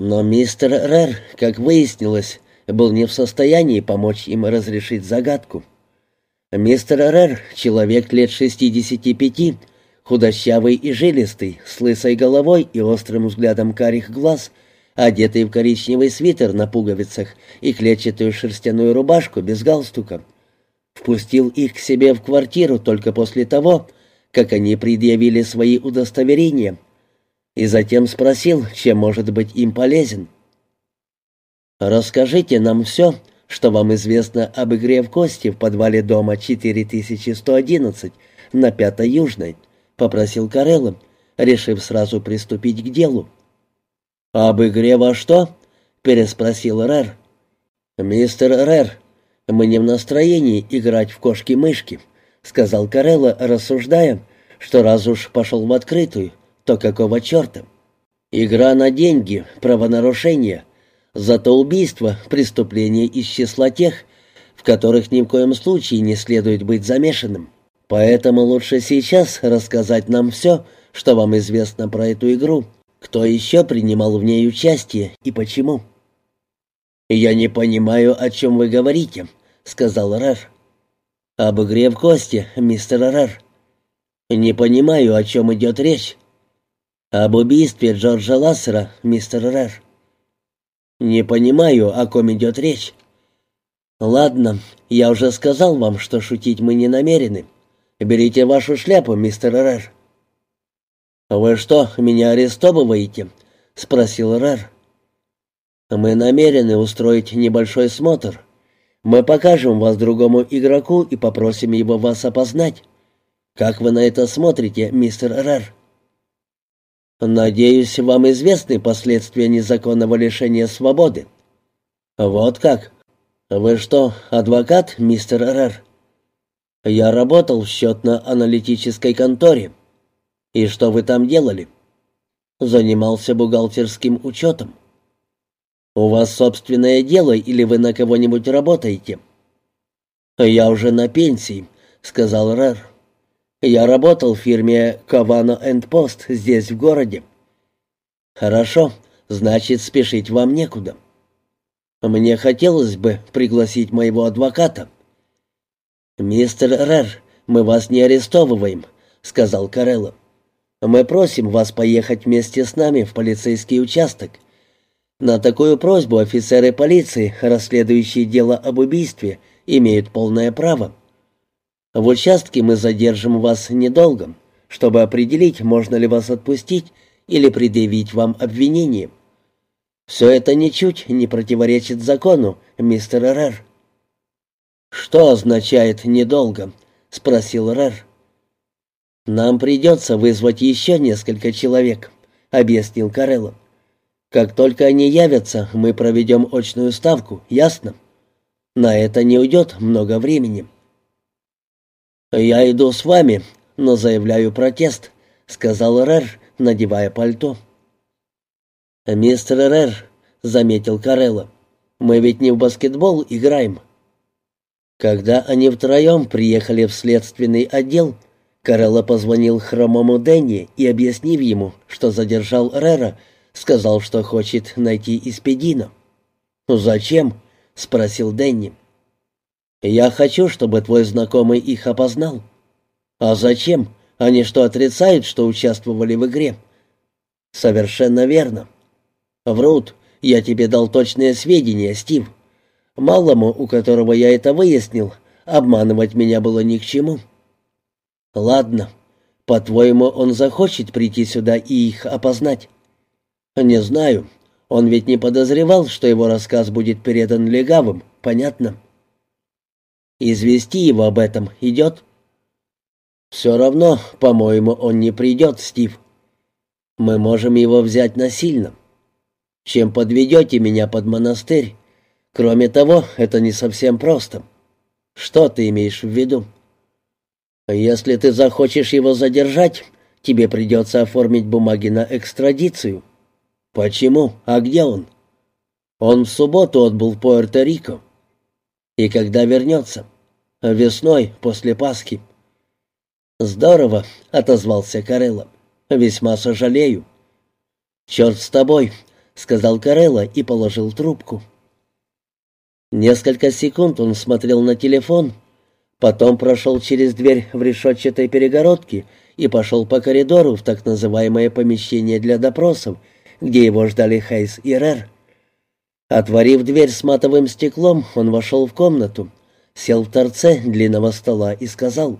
Но мистер Рэр, как выяснилось, был не в состоянии помочь им разрешить загадку. Мистер Рэр, человек лет 65, худощавый и жилистый, с лысой головой и острым взглядом карих глаз, одетый в коричневый свитер на пуговицах и клетчатую шерстяную рубашку без галстука, впустил их к себе в квартиру только после того, как они предъявили свои удостоверения, и затем спросил, чем может быть им полезен. «Расскажите нам все, что вам известно об игре в кости в подвале дома 4111 на Пятой Южной», — попросил Карелло, решив сразу приступить к делу. «Об игре во что?» — переспросил Рэр. «Мистер Рэр, мы не в настроении играть в кошки-мышки», — сказал Карелло, рассуждая, что раз уж пошел в открытую, то какого черта? Игра на деньги, правонарушение, Зато убийство — преступление из числа тех, в которых ни в коем случае не следует быть замешанным. Поэтому лучше сейчас рассказать нам все, что вам известно про эту игру, кто еще принимал в ней участие и почему». «Я не понимаю, о чем вы говорите», — сказал Рэр. «Об игре в кости, мистер Рэр». «Не понимаю, о чем идет речь». «Об убийстве Джорджа Лассера, мистер Рэр». «Не понимаю, о ком идет речь». «Ладно, я уже сказал вам, что шутить мы не намерены. Берите вашу шляпу, мистер Рэр». «Вы что, меня арестовываете?» — спросил Рэр. «Мы намерены устроить небольшой смотр. Мы покажем вас другому игроку и попросим его вас опознать. Как вы на это смотрите, мистер Рэр?» «Надеюсь, вам известны последствия незаконного лишения свободы». «Вот как? Вы что, адвокат, мистер Рэр?» «Я работал в счетно-аналитической конторе». «И что вы там делали?» «Занимался бухгалтерским учетом». «У вас собственное дело или вы на кого-нибудь работаете?» «Я уже на пенсии», — сказал Рэр. Я работал в фирме Кавано энд Пост здесь, в городе. Хорошо, значит, спешить вам некуда. Мне хотелось бы пригласить моего адвоката. Мистер Рэр, мы вас не арестовываем, сказал Карелло. Мы просим вас поехать вместе с нами в полицейский участок. На такую просьбу офицеры полиции, расследующие дело об убийстве, имеют полное право. В участке мы задержим вас недолго, чтобы определить, можно ли вас отпустить или предъявить вам обвинение. Все это ничуть не противоречит закону, мистер Рэр. «Что означает «недолго»?» — спросил Рэр. «Нам придется вызвать еще несколько человек», — объяснил Карелло. «Как только они явятся, мы проведем очную ставку, ясно? На это не уйдет много времени». «Я иду с вами, но заявляю протест», — сказал Рэр, надевая пальто. «Мистер Рэр», — заметил Карелло, — «мы ведь не в баскетбол играем». Когда они втроем приехали в следственный отдел, Карелло позвонил хромому Дэнни и, объяснив ему, что задержал Рера, сказал, что хочет найти Испедина. «Зачем?» — спросил Дэнни. «Я хочу, чтобы твой знакомый их опознал». «А зачем? Они что, отрицают, что участвовали в игре?» «Совершенно верно». «Врут. Я тебе дал точные сведения, Стив. Малому, у которого я это выяснил, обманывать меня было ни к чему». «Ладно. По-твоему, он захочет прийти сюда и их опознать?» «Не знаю. Он ведь не подозревал, что его рассказ будет передан легавым, понятно?» Извести его об этом идет?» «Все равно, по-моему, он не придет, Стив. Мы можем его взять насильно. Чем подведете меня под монастырь? Кроме того, это не совсем просто. Что ты имеешь в виду?» «Если ты захочешь его задержать, тебе придется оформить бумаги на экстрадицию». «Почему? А где он?» «Он в субботу отбыл в Пуэрто-Рико». «И когда вернется?» «Весной, после Пасхи». «Здорово», — отозвался Карелло. «Весьма сожалею». «Черт с тобой», — сказал Карелла и положил трубку. Несколько секунд он смотрел на телефон, потом прошел через дверь в решетчатой перегородке и пошел по коридору в так называемое помещение для допросов, где его ждали Хейс и Рер. Отворив дверь с матовым стеклом, он вошел в комнату, сел в торце длинного стола и сказал,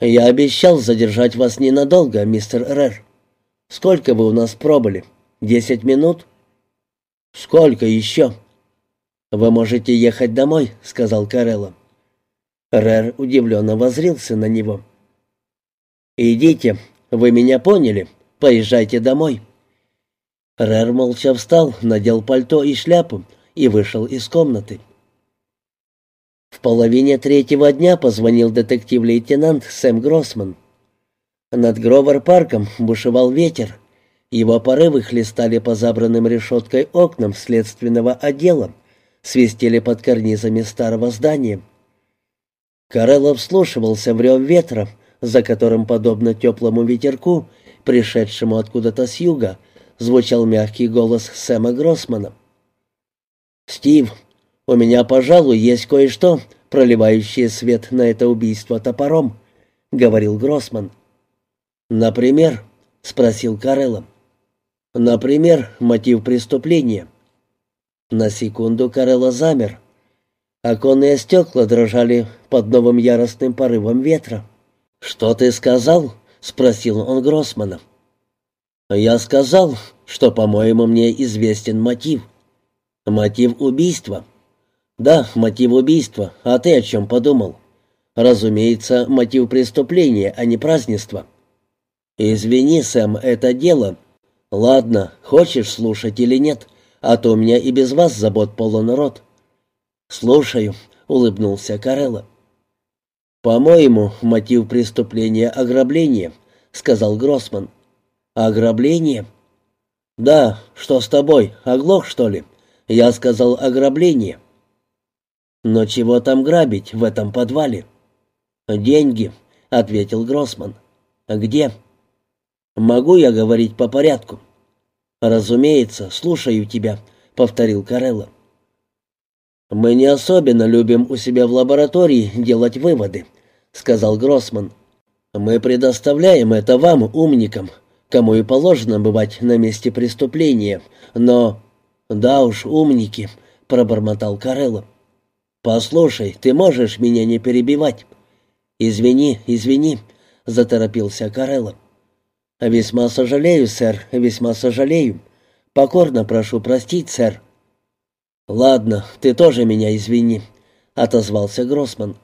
«Я обещал задержать вас ненадолго, мистер Рер. Сколько вы у нас пробыли? Десять минут?» «Сколько еще?» «Вы можете ехать домой», — сказал Карелло. Рер удивленно возрился на него. «Идите, вы меня поняли, поезжайте домой». Рер молча встал, надел пальто и шляпу и вышел из комнаты. В половине третьего дня позвонил детектив-лейтенант Сэм Гроссман. Над Гровер-парком бушевал ветер. Его порывы хлестали по забранным решеткой окнам следственного отдела, свистели под карнизами старого здания. Карелло вслушивался в рев ветра, за которым, подобно теплому ветерку, пришедшему откуда-то с юга, звучал мягкий голос Сэма Гроссмана. «Стив, у меня, пожалуй, есть кое-что, проливающее свет на это убийство топором», — говорил Гроссман. «Например?» — спросил Карелло. «Например, мотив преступления». На секунду Карелло замер. Оконные стекла дрожали под новым яростным порывом ветра. «Что ты сказал?» — спросил он Гроссмана. «Я сказал, что, по-моему, мне известен мотив. Мотив убийства. Да, мотив убийства. А ты о чем подумал? Разумеется, мотив преступления, а не празднества. Извини, Сэм, это дело. Ладно, хочешь слушать или нет, а то у меня и без вас забот полон рот. Слушаю, улыбнулся Карелла. По-моему, мотив преступления ограбление, сказал Гроссман. «Ограбление?» «Да, что с тобой, оглох, что ли?» «Я сказал ограбление». «Но чего там грабить в этом подвале?» «Деньги», — ответил Гроссман. «Где?» «Могу я говорить по порядку?» «Разумеется, слушаю тебя», — повторил Карелло. «Мы не особенно любим у себя в лаборатории делать выводы», — сказал Гроссман. «Мы предоставляем это вам, умникам, кому и положено бывать на месте преступления, но... Да уж, умники, пробормотал Карелло. Послушай, ты можешь меня не перебивать? Извини, извини, заторопился Карелло. Весьма сожалею, сэр, весьма сожалею. Покорно прошу простить, сэр. Ладно, ты тоже меня извини, отозвался Гроссман.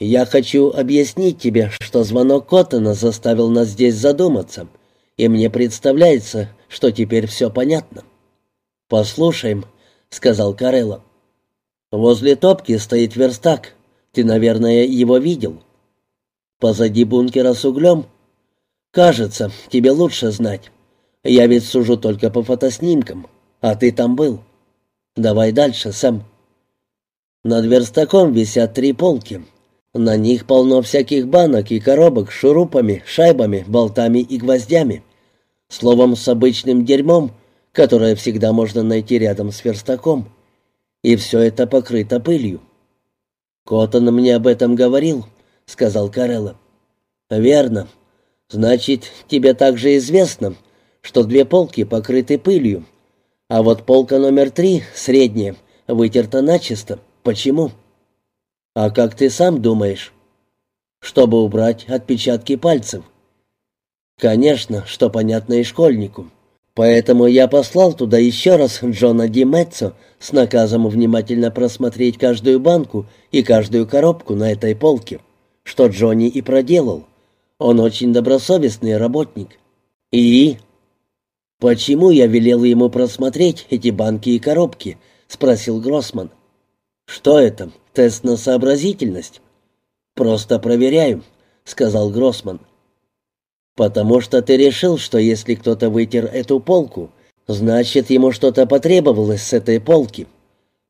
«Я хочу объяснить тебе, что звонок Коттона заставил нас здесь задуматься и мне представляется, что теперь все понятно». «Послушаем», — сказал Карелло. «Возле топки стоит верстак. Ты, наверное, его видел. Позади бункера с углем. Кажется, тебе лучше знать. Я ведь сужу только по фотоснимкам, а ты там был. Давай дальше, Сэм». Над верстаком висят три полки. На них полно всяких банок и коробок с шурупами, шайбами, болтами и гвоздями. Словом, с обычным дерьмом, которое всегда можно найти рядом с верстаком. И все это покрыто пылью. «Коттон мне об этом говорил», — сказал Карелло. «Верно. Значит, тебе также известно, что две полки покрыты пылью, а вот полка номер три, средняя, вытерта начисто. Почему?» «А как ты сам думаешь?» «Чтобы убрать отпечатки пальцев». Конечно, что понятно и школьнику. Поэтому я послал туда еще раз Джона Ди Меццо с наказом внимательно просмотреть каждую банку и каждую коробку на этой полке, что Джонни и проделал. Он очень добросовестный работник. И... «Почему я велел ему просмотреть эти банки и коробки?» — спросил Гроссман. «Что это? Тест на сообразительность?» «Просто проверяю», — сказал Гроссман. «Потому что ты решил, что если кто-то вытер эту полку, значит, ему что-то потребовалось с этой полки.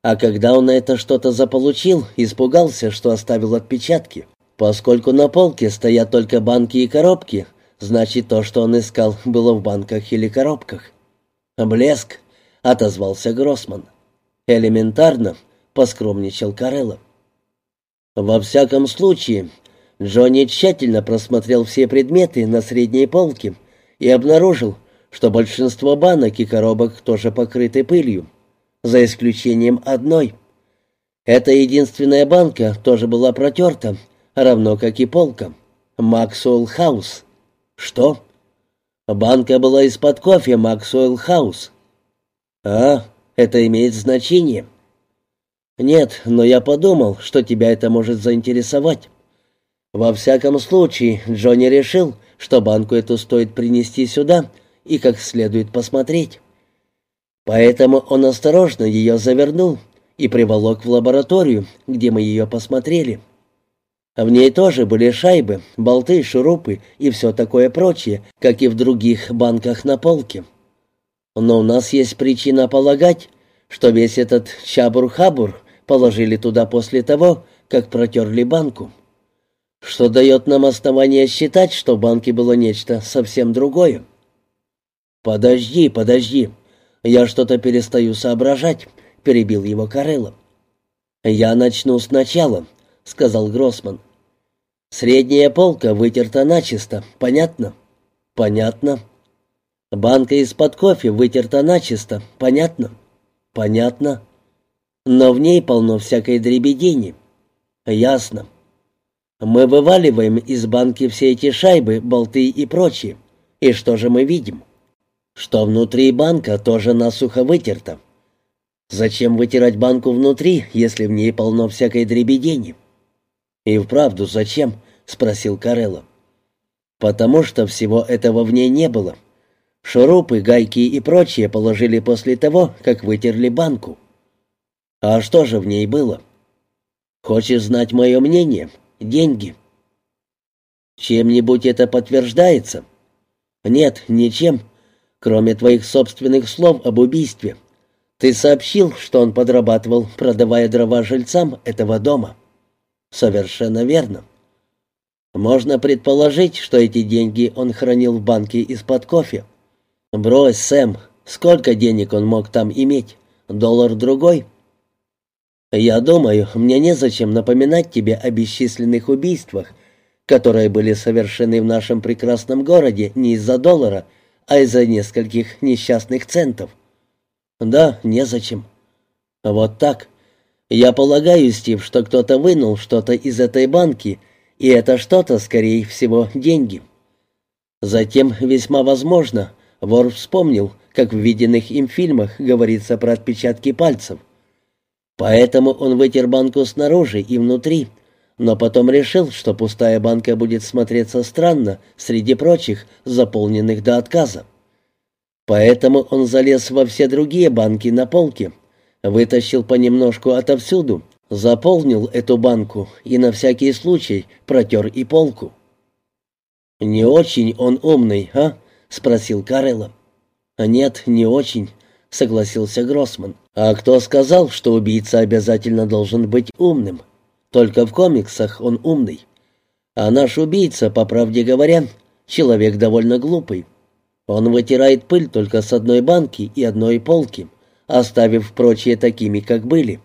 А когда он это что-то заполучил, испугался, что оставил отпечатки. Поскольку на полке стоят только банки и коробки, значит, то, что он искал, было в банках или коробках». «Блеск», — отозвался Гроссман. «Элементарно», — поскромничал Карелло. «Во всяком случае, Джонни тщательно просмотрел все предметы на средней полке и обнаружил, что большинство банок и коробок тоже покрыты пылью, за исключением одной. Эта единственная банка тоже была протерта, равно как и полка. Максуэлл Хаус. Что? Банка была из-под кофе Максуэлл Хаус. А, это имеет значение. Нет, но я подумал, что тебя это может заинтересовать. Во всяком случае, Джонни решил, что банку эту стоит принести сюда и как следует посмотреть. Поэтому он осторожно ее завернул и приволок в лабораторию, где мы ее посмотрели. В ней тоже были шайбы, болты, шурупы и все такое прочее, как и в других банках на полке. Но у нас есть причина полагать, что весь этот чабур-хабур положили туда после того, как протерли банку. Что дает нам основание считать, что в банке было нечто совсем другое. «Подожди, подожди. Я что-то перестаю соображать», — перебил его Карелло. «Я начну сначала», — сказал Гроссман. «Средняя полка вытерта начисто, понятно?» «Понятно». «Банка из-под кофе вытерта начисто, понятно?» «Понятно». «Но в ней полно всякой дребедени». «Ясно». «Мы вываливаем из банки все эти шайбы, болты и прочее. И что же мы видим?» «Что внутри банка тоже насухо вытерто». «Зачем вытирать банку внутри, если в ней полно всякой дребедени?» «И вправду зачем?» — спросил Карелло. «Потому что всего этого в ней не было. Шурупы, гайки и прочее положили после того, как вытерли банку». «А что же в ней было?» «Хочешь знать мое мнение? Деньги». «Чем-нибудь это подтверждается?» «Нет, ничем, кроме твоих собственных слов об убийстве. Ты сообщил, что он подрабатывал, продавая дрова жильцам этого дома». Совершенно верно. Можно предположить, что эти деньги он хранил в банке из-под кофе. Брось, Сэм, сколько денег он мог там иметь? Доллар-другой? Я думаю, мне незачем напоминать тебе о бесчисленных убийствах, которые были совершены в нашем прекрасном городе не из-за доллара, а из-за нескольких несчастных центов. Да, незачем. Вот так. Я полагаю, Стив, что кто-то вынул что-то из этой банки, и это что-то, скорее всего, деньги. Затем, весьма возможно, вор вспомнил, как в виденных им фильмах говорится про отпечатки пальцев. Поэтому он вытер банку снаружи и внутри, но потом решил, что пустая банка будет смотреться странно среди прочих, заполненных до отказа. Поэтому он залез во все другие банки на полке, Вытащил понемножку отовсюду, заполнил эту банку и на всякий случай протер и полку. «Не очень он умный, а?» — спросил Карелло. «Нет, не очень», — согласился Гроссман. «А кто сказал, что убийца обязательно должен быть умным? Только в комиксах он умный. А наш убийца, по правде говоря, человек довольно глупый. Он вытирает пыль только с одной банки и одной полки, оставив прочие такими, как были.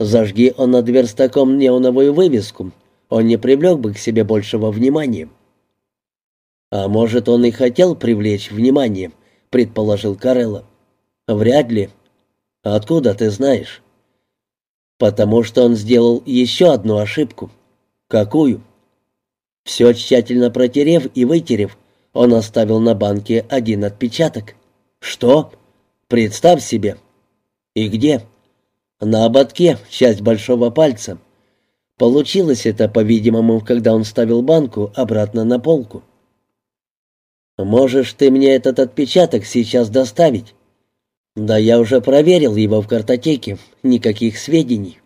Зажги он над верстаком неоновую вывеску, он не привлек бы к себе большего внимания. «А может, он и хотел привлечь внимание», — предположил Карелло. «Вряд ли. Откуда ты знаешь?» «Потому что он сделал еще одну ошибку». «Какую?» Все тщательно протерев и вытерев, он оставил на банке один отпечаток. «Что?» Представь себе. И где? На ободке, часть большого пальца. Получилось это, по-видимому, когда он ставил банку обратно на полку. Можешь ты мне этот отпечаток сейчас доставить? Да я уже проверил его в картотеке, никаких сведений.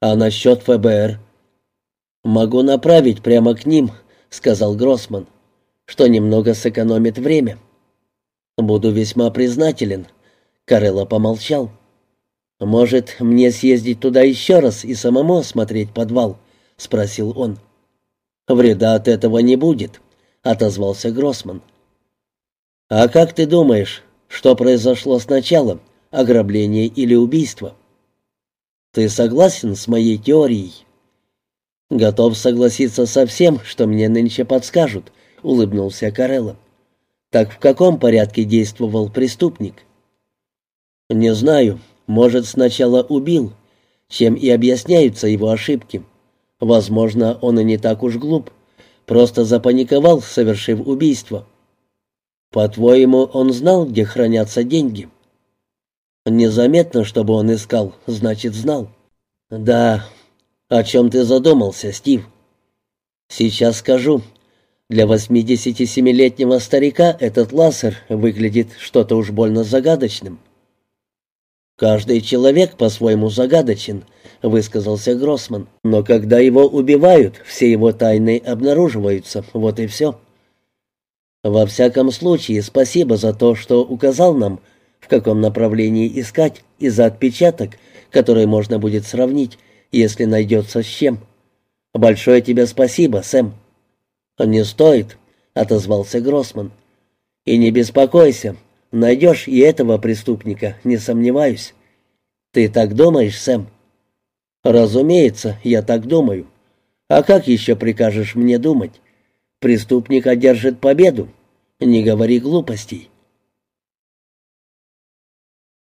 А насчет ФБР? Могу направить прямо к ним, сказал Гроссман, что немного сэкономит время. Буду весьма признателен. Карелла помолчал. «Может, мне съездить туда еще раз и самому осмотреть подвал?» — спросил он. «Вреда от этого не будет», — отозвался Гроссман. «А как ты думаешь, Что произошло сначала, ограбление или убийство? Ты согласен с моей теорией? Готов согласиться со всем, что мне нынче подскажут, улыбнулся Карелло. Так в каком порядке действовал преступник? Не знаю, может, сначала убил, чем и объясняются его ошибки. Возможно, он и не так уж глуп, просто запаниковал, совершив убийство. По-твоему, он знал, где хранятся деньги? Незаметно, чтобы он искал, значит, знал. Да. О чем ты задумался, Стив? Сейчас скажу. Для 87-летнего старика этот лазер выглядит что-то уж больно загадочным. «Каждый человек по-своему загадочен», — высказался Гроссман. «Но когда его убивают, все его тайны обнаруживаются, вот и все». «Во всяком случае, спасибо за то, что указал нам, в каком направлении искать, и за отпечаток, который можно будет сравнить, если найдется с чем. Большое тебе спасибо, Сэм». «Не стоит», — отозвался Гроссман. «И не беспокойся, Найдешь и этого преступника, не сомневаюсь. Ты так думаешь, Сэм? Разумеется, я так думаю. А как еще прикажешь мне думать? Преступник одержит победу. Не говори глупостей.